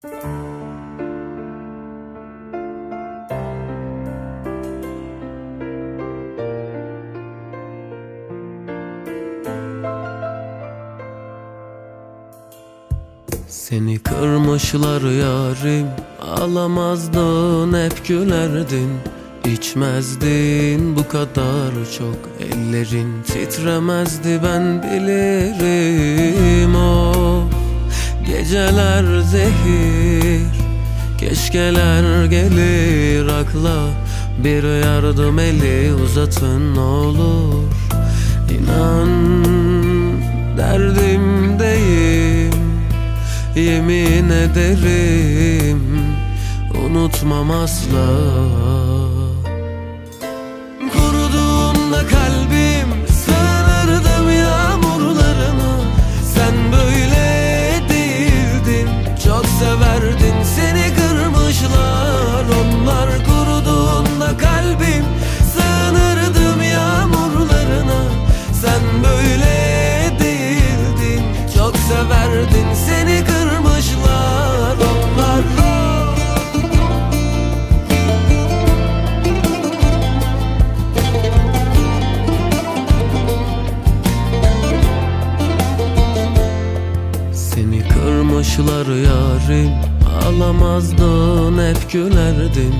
Seni kırmışlar yarim Alamazdın hep gülerdin. İçmezdin bu kadar çok Ellerin titremezdi ben bilirim. O Geceler zehir. Keşkeler gelir akla Bir yardım eli uzatın olur. İnan derdimdeyim Yemin ederim Unutmam asla Çok severdin Seni kırmışlar yarim Ağlamazdın hep gülerdin.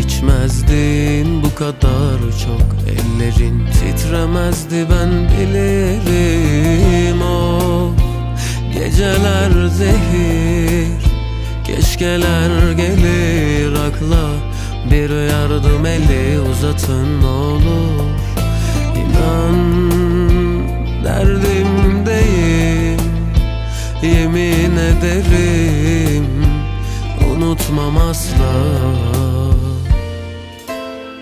İçmezdin bu kadar çok Ellerin titremezdi ben bilirim. O Geceler zehir Keşkeler gelir. Akla Bir yardım eli uzatın olur. İnan Unutmam asla.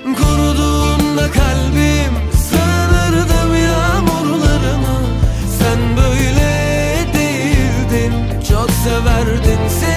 Kuruduğunda kalbim Sığınırdım yağmurlarına Sen böyle değildin Çok severdin seni